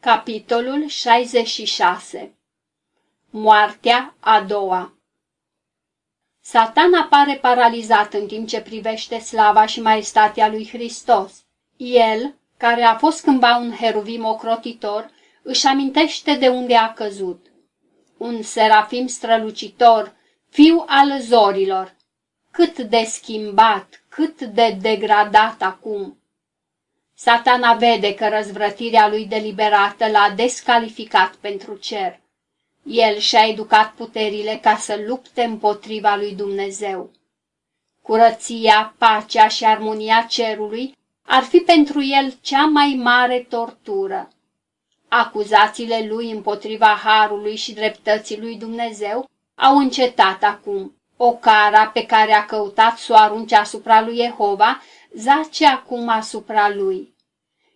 Capitolul 66 Moartea a doua Satan apare paralizat în timp ce privește slava și maestatea lui Hristos. El, care a fost cândva un heruvim ocrotitor, își amintește de unde a căzut. Un serafim strălucitor, fiu al zorilor, cât de schimbat, cât de degradat acum. Satana vede că răzvrătirea lui deliberată l-a descalificat pentru cer. El și-a educat puterile ca să lupte împotriva lui Dumnezeu. Curăția, pacea și armonia cerului ar fi pentru el cea mai mare tortură. Acuzațiile lui împotriva harului și dreptății lui Dumnezeu au încetat acum. O cara pe care a căutat să o arunce asupra lui Jehova zace acum asupra lui.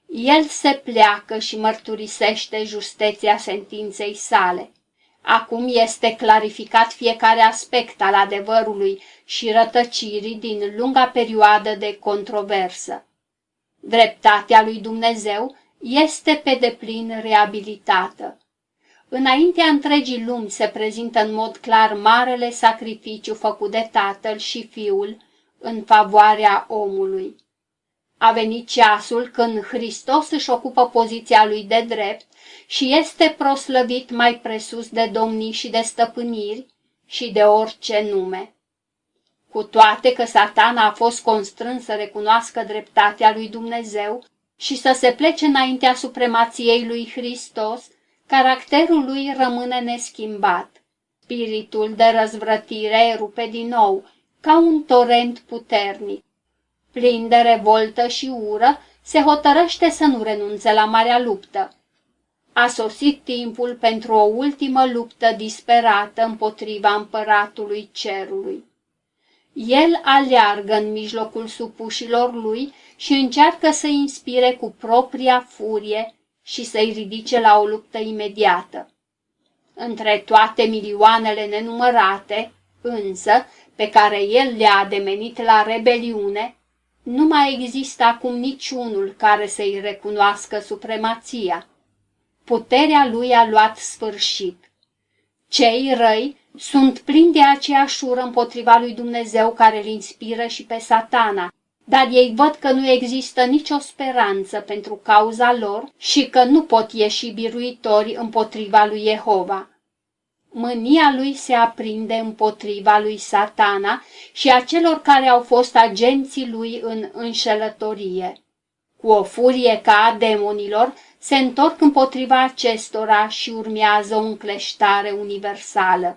El se pleacă și mărturisește justeția sentinței sale. Acum este clarificat fiecare aspect al adevărului și rătăcirii din lunga perioadă de controversă. Dreptatea lui Dumnezeu este pe deplin reabilitată. Înaintea întregii lumi se prezintă în mod clar marele sacrificiu făcut de Tatăl și Fiul în favoarea omului. A venit ceasul când Hristos își ocupă poziția lui de drept și este proslăvit mai presus de domnii și de stăpâniri și de orice nume. Cu toate că satana a fost constrâns să recunoască dreptatea lui Dumnezeu și să se plece înaintea supremației lui Hristos, caracterul lui rămâne neschimbat. Spiritul de răzvrătire erupe din nou, ca un torent puternic. Plin de revoltă și ură, se hotărăște să nu renunțe la marea luptă. A sosit timpul pentru o ultimă luptă disperată împotriva împăratului cerului. El aleargă în mijlocul supușilor lui și încearcă să inspire cu propria furie și să-i ridice la o luptă imediată. Între toate milioanele nenumărate, însă, pe care el le-a ademenit la rebeliune, nu mai există acum niciunul care să-i recunoască supremația. Puterea lui a luat sfârșit. Cei răi sunt plini de aceeași ură împotriva lui Dumnezeu care îl inspiră și pe satana, dar ei văd că nu există nicio speranță pentru cauza lor și că nu pot ieși biruitori împotriva lui Jehova. Mânia lui se aprinde împotriva lui satana și a celor care au fost agenții lui în înșelătorie. Cu o furie ca a demonilor, se întorc împotriva acestora și urmează o încleștare universală.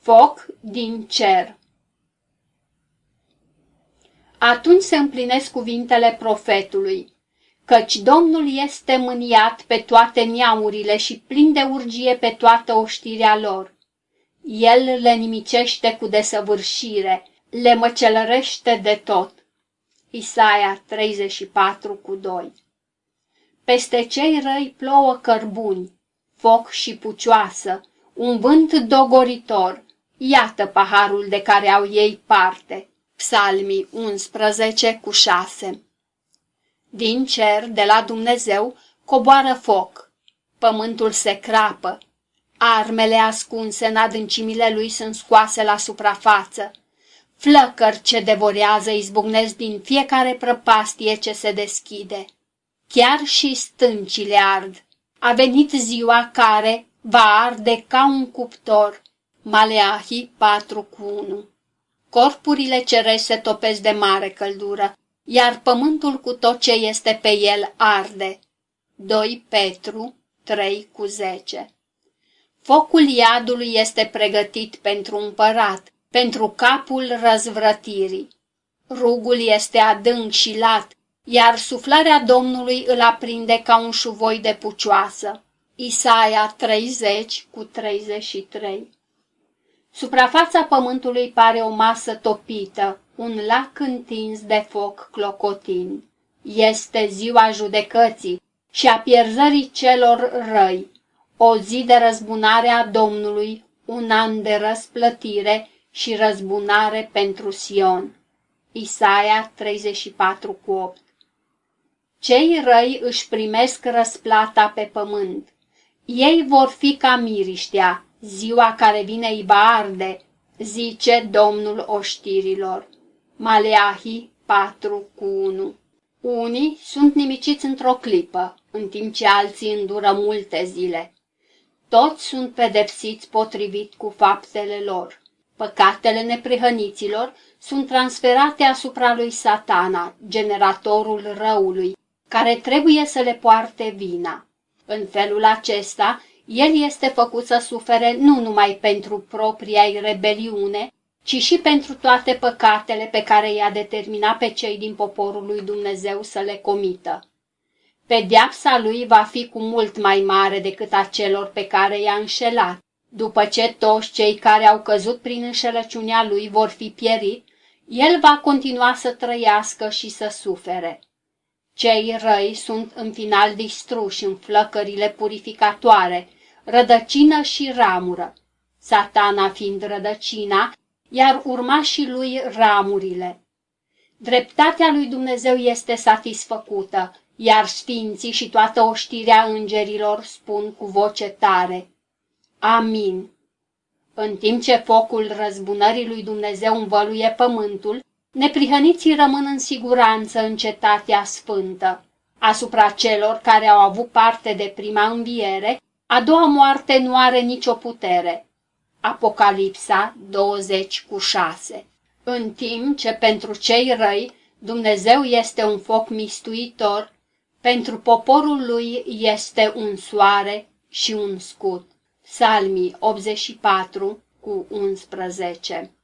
Foc din cer Atunci se împlinesc cuvintele profetului căci Domnul este mâniat pe toate neamurile și plin de urgie pe toată oștirea lor. El le nimicește cu desăvârșire, le măcelărește de tot. Isaia 34 cu 2 Peste cei răi plouă cărbuni, foc și pucioasă, un vânt dogoritor, iată paharul de care au ei parte. Psalmii 11 cu 6 din cer, de la Dumnezeu, coboară foc. Pământul se crapă. Armele ascunse în adâncimile lui sunt scoase la suprafață. Flăcări ce devorează izbucnesc din fiecare prăpastie ce se deschide. Chiar și stâncile ard. A venit ziua care va arde ca un cuptor. Maleahi 4 cu 1 Corpurile cerești se topesc de mare căldură iar pământul cu tot ce este pe el arde. 2 Petru 3 cu 10 Focul iadului este pregătit pentru împărat, pentru capul răzvrătirii. Rugul este adânc și lat, iar suflarea Domnului îl aprinde ca un șuvoi de pucioasă. Isaia 30 cu 33 Suprafața pământului pare o masă topită, un lac întins de foc clocotin. Este ziua judecății și a pierzării celor răi, o zi de răzbunare a Domnului, un an de răsplătire și răzbunare pentru Sion. Isaia 34 cu 8 Cei răi își primesc răsplata pe pământ. Ei vor fi ca miriștea, ziua care vine îi va arde, zice Domnul oștirilor. Maleahi 4 cu 1 Unii sunt nimiciți într-o clipă, în timp ce alții îndură multe zile. Toți sunt pedepsiți potrivit cu faptele lor. Păcatele neprihăniților sunt transferate asupra lui satana, generatorul răului, care trebuie să le poarte vina. În felul acesta, el este făcut să sufere nu numai pentru propria rebeliune, ci și pentru toate păcatele pe care i-a determinat pe cei din poporul lui Dumnezeu să le comită. Pedeapsa lui va fi cu mult mai mare decât a celor pe care i-a înșelat. După ce toți cei care au căzut prin înșelăciunea lui vor fi pierit, el va continua să trăiască și să sufere. Cei răi sunt în final distruși în flăcările purificatoare, rădăcină și ramură, satana fiind rădăcina, iar urmașii lui ramurile. Dreptatea lui Dumnezeu este satisfăcută, iar sfinții și toată oștirea îngerilor spun cu voce tare. Amin. În timp ce focul răzbunării lui Dumnezeu învăluie pământul, neprihăniții rămân în siguranță în cetatea sfântă. Asupra celor care au avut parte de prima înviere, a doua moarte nu are nicio putere. Apocalipsa 20 cu 6 În timp ce pentru cei răi Dumnezeu este un foc mistuitor, pentru poporul lui este un soare și un scut. Salmii 84 cu 11